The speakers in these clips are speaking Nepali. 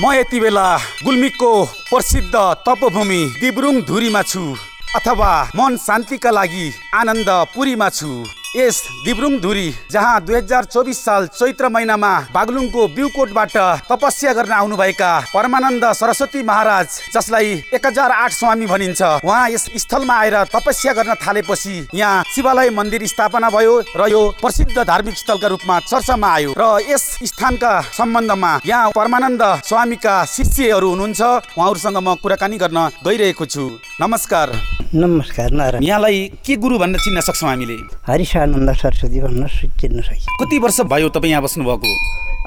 म यति बेला गुल्मीको प्रसिद्ध तपोभूमि दिब्रुङ धुरीमा छु अथवा मन शान्तिका लागि आनन्द पुरीमा छु। यस दिब्रुङ धुरी जहाँ दुई हजार चौबिस साल चैत्र महिनामा बागलुङको बिउकोटबाट तपस्या गर्न आउनुभएका परमानन्द सरस्वती महाराज जसलाई एक हजार आठ स्वामी भनिन्छ। उहाँ यस स्थलमा आएर तपस्या गर्न थालेपछि यहाँ शिवालय मन्दिर स्थापना भयो र यो प्रसिद्ध धार्मिक स्थलका रूपमा चर्चामा आयो। र यस स्थानका सम्बन्धमा यहाँ परमानन्द स्वामीका शिष्यहरू हुनुहुन्छ। उहाँहरूसँग म कुराकानी गर्न गइरहेको छु। नमस्कार। नमस्कार यहाँलाई के गुरु भनेर चिन्न सक्छौँ हामीले? हरिशानन्द सरस्वती भन्न चिन्नु सकिन्छ कति वर्ष भयो तपाईँ यहाँ बस्नुभएको?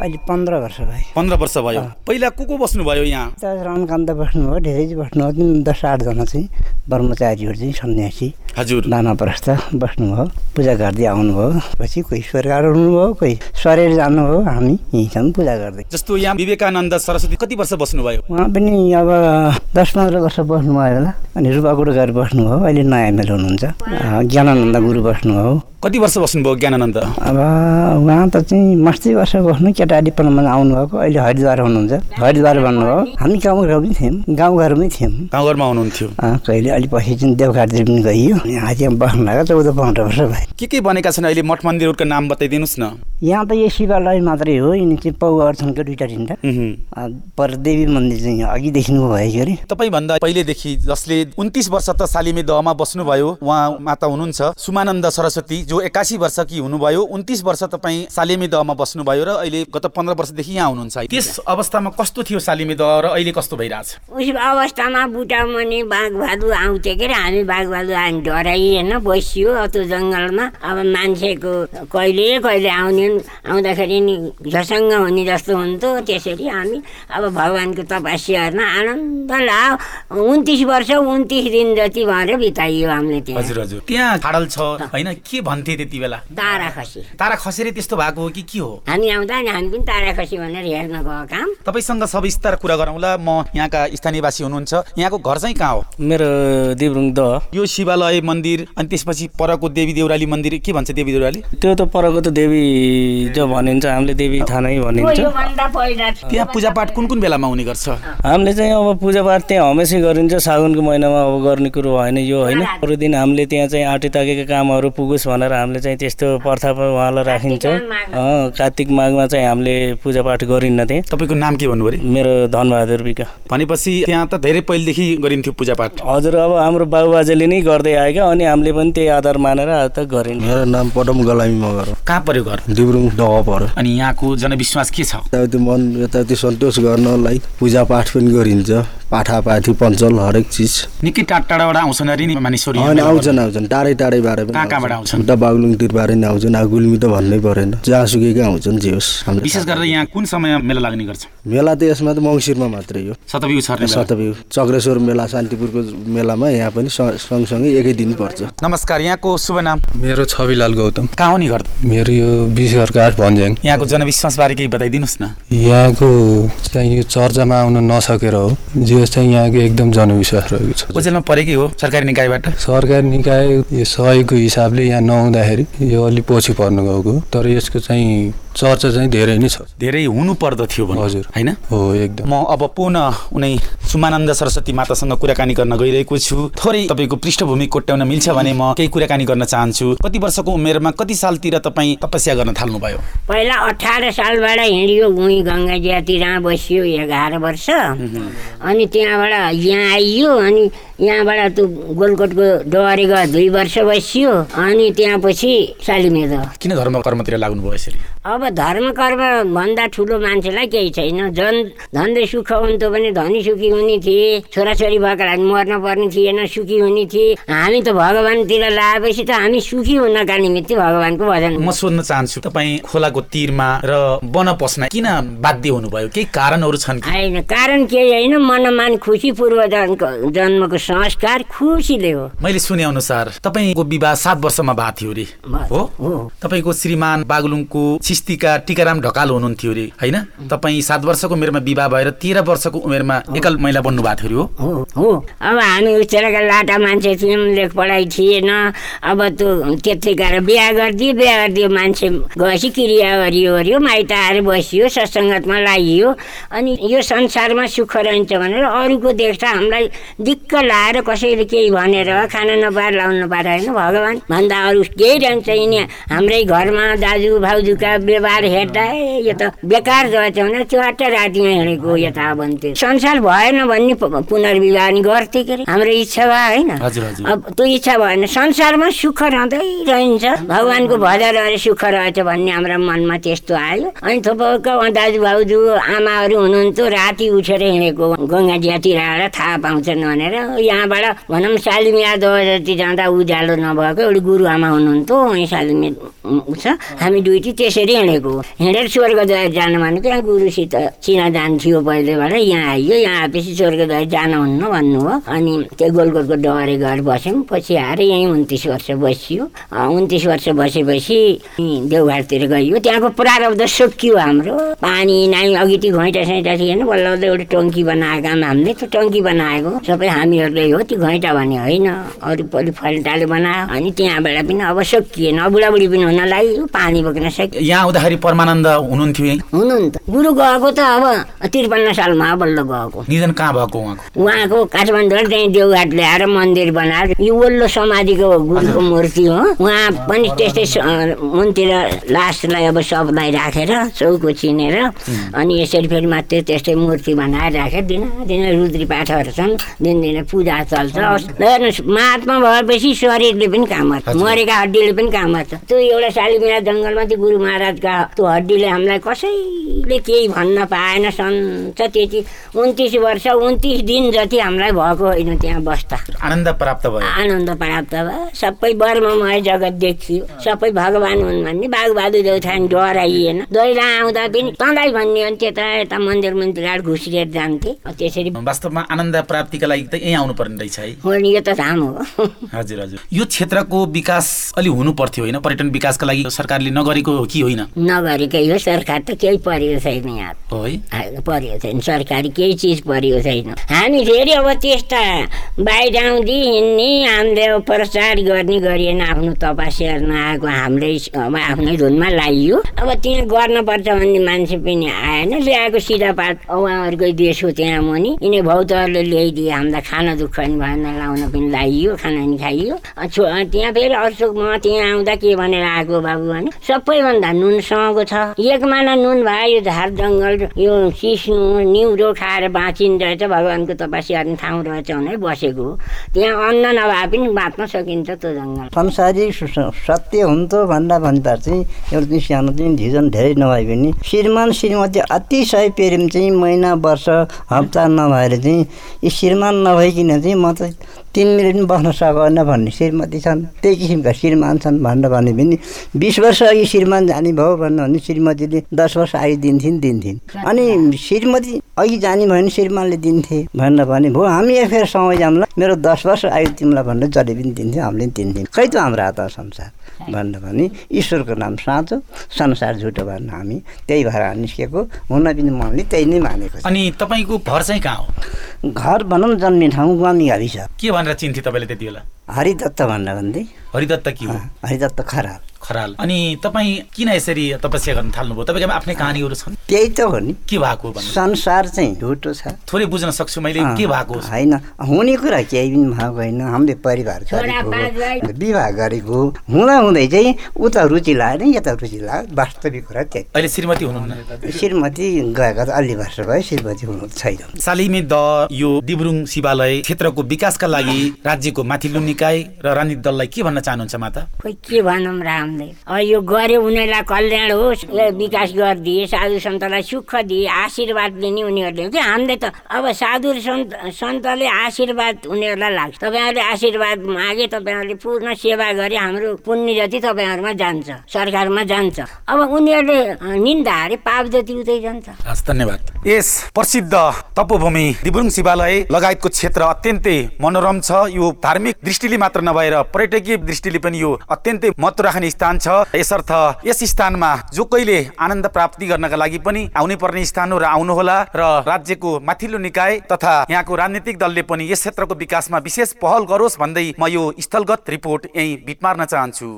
अहिले पन्ध्र वर्ष भयो। पन्ध्र वर्ष भयो। पहिला को को बस्नुभयो यहाँ? रमकान्त बस्नुभयो धेरै बस्नुभयो। दस आठजना चाहिँ ब्रह्मचारीहरू चाहिँ सन्यासी हजुर। नाना प्रस्थ बस्नुभयो पूजा गर्दै आउनुभयो। पछि कोही स्वर्गार हुनुभयो कोही सरेर जानुभयो। हामी यहीँ छौँ पूजा गर्दै। जस्तो यहाँ विवेकानन्द सरस्वती कति वर्ष बस्नुभयो? उहाँ पनि अब दस पन्ध्र वर्ष बस्नुभयो होला। अनि रूपाकुटो गरेर बस्नुभयो। अहिले नयाँ एमएल हुनुहुन्छ। ज्ञानानन्द गुरु बस्नुभयो। कति वर्ष बस्नुभयो ज्ञानानन्द? अब उहाँ त चाहिँ मस्ती वर्ष बस्नु केटारीपनमा आउनुभएको अहिले हरिद्वार हुनुहुन्छ। हरिद्वार भन्नुभयो हामी गाउँघरमै थियौँ गाउँघरमै थियौँ। गाउँघरमा हुनुहुन्थ्यो। अँ, कहिले अलि पछि चाहिँ देवघाटतिर पनि गइयो। यहाँ बस्नु लाग्यो चौध पन्ध्र वर्ष भयो। के के बनेका छन् अहिले मठ मन्दिरहरूको नाम बताइदिनुहोस् न। यहाँ त यो शिवालय मात्रै हो यिनी चाहिँ पौ अर्थनको दुइटा तिनवटा उहुँ। अँ, पर देवी मन्दिर चाहिँ अघि देखिनु भयो अरे। तपाईँभन्दा पहिलेदेखि जसले उन्तिस वर्ष त सालिमे दहमा बस्नुभयो उहाँ माता हुनुहुन्छ सुमानन्द सरस्वती जो एकासी वर्षकी हुनुभयो उन्तिस वर्ष तपाईँ सालिमे दहमा बस्नुभयो र अहिले गत पन्ध्र वर्षदेखि यहाँ हुनुहुन्छ त्यस अवस्थामा कस्तो थियो सालिमे दह र अहिले कस्तो भइरहेछ? उस अवस्थामा बुटा मुनि बाघ भालु आउँथ्यो के अरे हामी बाघ भालु हामी डराइ होइन बसियो त्यो जङ्गलमा। अब मान्छेको कहिले कहिले आउने आउँदाखेरि नि झसङ्ग हुने जस्तो हुन्थ्यो। त्यसरी हामी अब भगवान्को तपस्याहरूमा आनन्द लायो उन्तिस वर्ष उन्तिस दिन जति भएर बिताइयो हामीले त्यहाँ। हजुर हजुर। त्यहाँ खाडल छ होइन? के भन्थे त्यति बेला? तारा खसी तारा खसेर त्यस्तो भएको हो कि के हो? हामी आउँदा नि हामी पनि तारा खसी भनेर हेर्न गएको काम। तपाईँसँग सविस्तार कुरा गरौँला म यहाँका स्थानीयवासी हुनुहुन्छ। यहाँको घर चाहिँ कहाँ हो? मेरो दिब्रुङ द। यो शिवालय मन्दिर अनि त्यसपछि परको देवी देउराली मन्दिर। के भन्छ देवी देउराली? त्यो त परको त देवी जो भनिन्छ। हामीले देवी थानै भनिन्छ। त्यहाँ पूजापाठ कुन कुन बेलामा हुने गर्छ? हामीले चाहिँ अब पूजापाठ त्यहाँ हमेसै गरिन्छ। साउनको महिनामा अब गर्ने कुरो होइन यो होइन। अरू दिन हामीले त्यहाँ चाहिँ आँटी ताकेका कामहरू पुगोस् भनेर हामीले चाहिँ त्यस्तो प्रथा उहाँलाई राखिन्छ। कार्तिक माघमा चाहिँ हामीले पूजापाठ गरिन्न त्यहाँ तपाईँको नाम के भन्नुभयो मेरो धनबहादुर विका भनेपछि त्यहाँ त धेरै पहिलेदेखि गरिन्थ्यो पूजापाठ। हजुर अब हाम्रो बाबुबाजेले नै गर्दै आएका अनि हामीले पनि त्यही आधार मानेर आज त गरिन्छ मेरो नाम पदम गलामी मगर हो। कहाँ पर्यो घर? दिब्रुङ डह पर्यो अनि यहाँको जनविश्वास के छ? यताउति मन यताउति सन्तोष गर्नलाई पूजापाठ पनि गरिन्छ। पाठापाठी पञ्चल हरेक चिज। निकै टाढ टाढाबाट आउँछन् अरे नि मानिसहरू यहाँ होइन मेला आउँछन् आउँछन्। टाढै टाढैबाट पनि कहाँ कहाँबाट आउँछन्? उता बागलुङतिरबाट नि आउँछन् अब गुल्मी त भन्नै परेन। जहाँ सुकेकै आउँछन् जे होस् विशेष गरेर यहाँ कुन समय मेला लाग्ने गर्छ? मेला त यसमा त मङ्सिरमा मात्रै हो। सतबिउ चक्रेश्वर मेला शान्तिपुरको मेलामा यहाँ पनि सँगसँगै एकै दिन पर्छ। नमस्कार यहाँको शुभ नाम? मेरो छविलाल गौतम। कहाँ हो नि घर? मेरो यो विषघर काठ भन्ज्याङ। यहाँको जनविश्वासबारे केही बताइदिनुहोस् न। यहाँको चाहिँ यो चर्चामा आउन नसकेर हो। जे चाहिँ यहाँको एकदम जनविश्वास रहेको छ। ओजेलमा परेकै हो सरकारी निकायबाट? सरकारी निकाय यो सहयोगको हिसाबले यहाँ नहुँदाखेरि यो अलि पछि पर्नु गएको तर यसको चाहिँ चर्चा चाहिँ धेरै नै छ। धेरै हुनु पर्दथ्यो भनौँ हजुर। होइन? हो एकदम। म अब पुनः उनै सुमानन्द सरस्वती मातासँग कुराकानी गर्न गइरहेको छु। थोरै तपाईँको पृष्ठभूमि कोट्याउन मिल्छ भने म केही कुराकानी गर्न चाहन्छु। कति वर्षको उमेरमा कति सालतिर तपाईँ तपस्या गर्न थाल्नुभयो? पहिला अठार सालबाट हिँडियो उहीँ गङ्गाजियातिर बसियो एघार वर्ष। अनि त्यहाँबाट यहाँ आइयो अनि यहाँबाट त्यो गोलकोटको डोरी गयो दुई वर्ष बसियो। अनि त्यहाँ पछि सालिमेद किन धर्म कर्मतिर लाग्नुभयो यसरी? अब धर्म कर्म भन्दा ठुलो मान्छेलाई केही छैन। झन् धन्दै सुख हुन्थ्यो भने धनी सुखी हुने थिए छोराछोरी भएका लागि मर्न पर्ने थिएन सुखी हुने थिए। हामी त भगवान्तिर लगाएपछि त हामी सुखी हुनका निमित्त भगवान्को भजन म सोध्न चाहन्छु तपाईँ खोलाको तिरमा र वन पस्न किन बाध्य हुनुभयो? केही कारणहरू छन् कि? होइन कारण केही होइन। मनमान खुसी पूर्व जन्मको संस्कार खुसीले हो। मैले सुने अनुसार तपाईँको विवाह सात वर्षमा भएको थियो अरे। हो। तपाईँको श्रीमान बागलुङको सिस्ती बस्तीका टिकाराम ढकाल हुनुहुन्थ्यो अरे होइन? तपाईँ सात वर्षको उमेरमा विवाह भएर तेह्र वर्षको उमेरमा एकल महिला बन्नु भएको थियो अरे हो। अब हामी उच्चरका लाटा मान्छे थियौँ लेख पढाइ थिएन। अब त्यो त्यति गरेर बिहा गरिदियो बिहा गरिदियो मान्छे गएपछि क्रिया गरियो ओऱ्यो माइत आएर बसियो सत्सङ्गतमा लागियो अनि यो संसारमा सुख रहन्छ भनेर अरूको देख्दा हामीलाई दिक्क लाएर कसैले केही भनेर खाना नपाएर लाउनु नपाएर होइन? भगवान् भन्दा अरू केही रहन्छ। यिनी हाम्रै घरमा दाजु भाउजूका व्यवहार हेर्दा यो त बेकार रहेछ भनेर च्वाट्ट रातिमा हिँडेको यता भन्थ्यो संसार भएन भन्ने पुनर्विवाह नि गर्थे के अरे हाम्रो इच्छा भयो होइन। अब त्यो इच्छा भएन संसारमा सुख रहँदै रहन्छ भगवान्को भजन रहेर सुख रहेछ भन्ने हाम्रो मनमा त्यस्तो आयो अनि थोपक्क दाजु भाउजू आमाहरू हुनुहुन्थ्यो राति उठेर हिँडेको गङ्गाजियातिर आएर थाहा पाउँछन् भनेर यहाँबाट भनौँ सालिमिया जति जाँदा उज्यालो नभएको एउटा गुरुआमा हुनुहुन्थ्यो उहीँ सालिमे छ हामी दुइटी त्यसरी हिँडेको। हिँडेर स्वर्गद्वार जानु भनेको यहाँ गुरुसित चिनाजान थियो पहिलेबाट यहाँ आइयो। यहाँ आएपछि स्वर्गद्वार जानुहुन्न भन्नुभयो अनि त्यो गोलगोलको डरे गएर बस्यौँ। पछि आएर यहीँ उन्तिस वर्ष बसियो। उन्तिस वर्ष बसेपछि यहीँ देवघाटतिर गइयो। त्यहाँको प्रारब्ध सकियो हाम्रो। पानी नाइ अघि त्यो घैँटा सैँटा थिएन बल्ल बल्ल एउटा टङ्की बनाएका हामीले। त्यो टङ्की बनाएको सबै हामीहरूले हो। त्यो घैँटा भने होइन। अरू परि फल्टाले बनायो। अनि त्यहाँबाट पनि अब सकिएन बुढाबुढी पनि हुन लाग्यो पानी बोक्न सकियो। यहाँ आउँदाखेरि परमानन्द हुनुहुन्थ्यो यहीँ? हुनु नि त गुरु गएको त अब त्रिपन्न सालमा बल्ल गएको। निधन कहाँ भएको उहाँको? उहाँको काठमाडौँ त्यहीँ देवघाट ल्याएर मन्दिर बनाएर यो वल्लो समाधिको गुरुको मूर्ति हो। उहाँ पनि त्यस्तै मुनतिर लासलाई अब सबलाई राखेर चौको चिनेर अनि यसरी फेरि मात्रै त्यस्तै मूर्ति बनाएर राखेर दिन दिन रुद्री पाठहरू छन्। दिनदिनै पूजा चल्छ। हेर्नुहोस् महात्मा भएपछि शरीरले पनि काम गर्छ मरेका हड्डीले पनि काम गर्छ। त्यो एउटा सालिमिरा जङ्गलमा त्यो गुरु महाराजका त्यो हड्डीले हामीलाई कसैले केही भन्न पाएन सन्छ त्यति उन्तिस वर्ष उन्तिस दिन जति हामीलाई भएको होइन त्यहाँ बस्दा। आनन्द प्राप्त भयो। आनन्द प्राप्त भयो। सबै वर्ममय जगत देखियो सबै भगवान् हुन् भन्ने बाघबहादुर देउथान डराइएन। दैला आउँदा पनि तँलाई भन्ने हो त्यता यता मन्दिर मन्दिर घुसिएर जान्थे। त्यसरी वास्तवमा आनन्द प्राप्तिका लागि त यहीँ आउनु पर्ने रहेछ है। हो नि यो त धाम हो। हजुर हजुर। यो क्षेत्रको विकास अलि हुनु पर्थ्यो होइन। पर्यटन विकासका लागि सरकारले नगरेको हो कि होइन? नगरेकै हो सरकार त केही परेको छैन यहाँ परेको छैन सरकारी केही चिज परेको छैन हामी फेरि अब त्यस्ता बाहिर आउँदी हिँड्ने हामीले अब प्रचार गर्ने गरिएन आफ्नो तपस्या नआएको हाम्रै अब आफ्नै धुनमा लागियो अब त्यहाँ गर्नुपर्छ भन्ने मान्छे पनि आएन ल्याएको सिधा पात उहाँहरूकै देश हो त्यहाँ मुनि यिनी भौतहरूले ल्याइदिए हामीलाई खाना दुःख नि भएन लाउन पनि लागियो खाना नि खाइयो छो त्यहाँ फेरि अर्सोक म त्यहाँ आउँदा के भनेर आएको बाबु भने सबैभन्दा नुनसँगको छ। एक माना नुन भयो यो झार जङ्गल यो सिस्नु निउरो खाएर बाँचिँदो रहेछ भगवान्को तपस्या गर्ने ठाउँ रहेछ भनेर बसेको त्यहाँ अन्न नभए पनि बाँच्न सकिन्छ त्यो जङ्गल। संसारी सत्य हुन्थ्यो भन्दा भन्दा चाहिँ एउटा सानो चाहिँ ढिजन धेरै नभए पनि श्रीमान श्रीमती अतिशय प्रेम चाहिँ महिना वर्ष हप्ता नभएर चाहिँ यी श्रीमान नभइकन चाहिँ म चाहिँ तिन मिनट पनि बस्न सकेन भन्ने श्रीमती छन्। त्यही किसिमका श्रीमान छन् भनेर भने पनि बिस वर्ष अघि श्रीमान जाने भयो भन्नु भने श्रीमतीले दस वर्ष अघि दिन्थिन् दिन्थिन्। अनि श्रीमती अघि जाने भयो भने श्रीमानले दिन्थे भनेर भने भयो हामी एक फेर समय जाउँला। मेरो दस वर्ष आयु तिमीलाई भनेर जहिले पनि दिन्थ्यो हामीले पनि दिन्थ्यौँ। खै त हाम्रो हात संसार? भनेर भने ईश्वरको नाम साँचो संसार झुटो भनेर हामी त्यही भएर निस्केको हुन पनि मनले त्यही नै मानेको छ। अनि तपाईँको घर चाहिँ कहाँ हो? घर भनौँ जन्ने ठाउँ गुवामी गाविस। के भनेर चिन्थे तपाईँले त्यति बेला? हरिदत्त भनेर भन्दै। हरिदत्त के हो? हरिदत्त खराल। खराल। अनि तपाईँ किन यसरी तपस्या गर्न थाल्नुभयो? तपाईँको आफ्नै कहानीहरू छन्? त्यही त हो नि। के भएको संसार चाहिँ झुटो छ। थोरै बुझ्न सक्छु मैले के भएको? हो? होइन हुने कुरा केही पनि भएको होइन। हामीले परिवार। गरेको विवाह गरेको। हुँदा हुँदै चाहिँ उता रुचि लाग्यो यता रुचि लाग्यो वास्तविक कुरा त्यही अहिले श्रीमती हुनुहुन्न? श्रीमती गएको त अलि वर्ष भयो श्रीमती हुनु छैन। सालिमे द यो दिब्रुङ शिवालय क्षेत्रको विकासका लागि राज्यको माथिल्लो निकाय र राजनीतिक दललाई के भन्न चाहनुहुन्छ माता? खोइ के भनौँ र हामीले अब यो गऱ्यो उनीहरूलाई कल्याण होस् विकास गरिदिए साधु सन्त सन्तलाई सुख दिए आशीर्वाद दिने उनीहरूले। चाहिँ हामीले त अब साधु सन्त सन्तले आशीर्वाद उनीहरूलाई लाग्छ। तपाईँहरूले आशीर्वाद मागे तपाईँहरूले पूर्ण सेवा गरे हाम्रो पुण्य जति तपाईँहरूमा जान्छ सरकारमा जान्छ। अब उनीहरूले निन्दा अरे पाप जति उतै जान्छ। हस् धन्यवाद। यस प्रसिद्ध तपोभूमि दिबुङ शिवालय लगायतको क्षेत्र अत्यन्तै मनोरम छ। यो धार्मिक दृष्टिले मात्र नभएर पर्यटकीय दृष्टिले पनि यो अत्यन्तै महत्व राख्ने स्थान छ। यसर्थ यस स्थानमा जो कहिले आनन्द प्राप्ति गर्नका लागि पनि आउनै पर्ने स्थान हो र आउनुहोला र राज्यको माथिल्लो निकाय तथा यहाँको राजनीतिक दलले पनि यस क्षेत्रको विकासमा विशेष पहल गरोस् भन्दै म यो स्थलगत रिपोर्ट यही बिट मार्न चाहन्छु।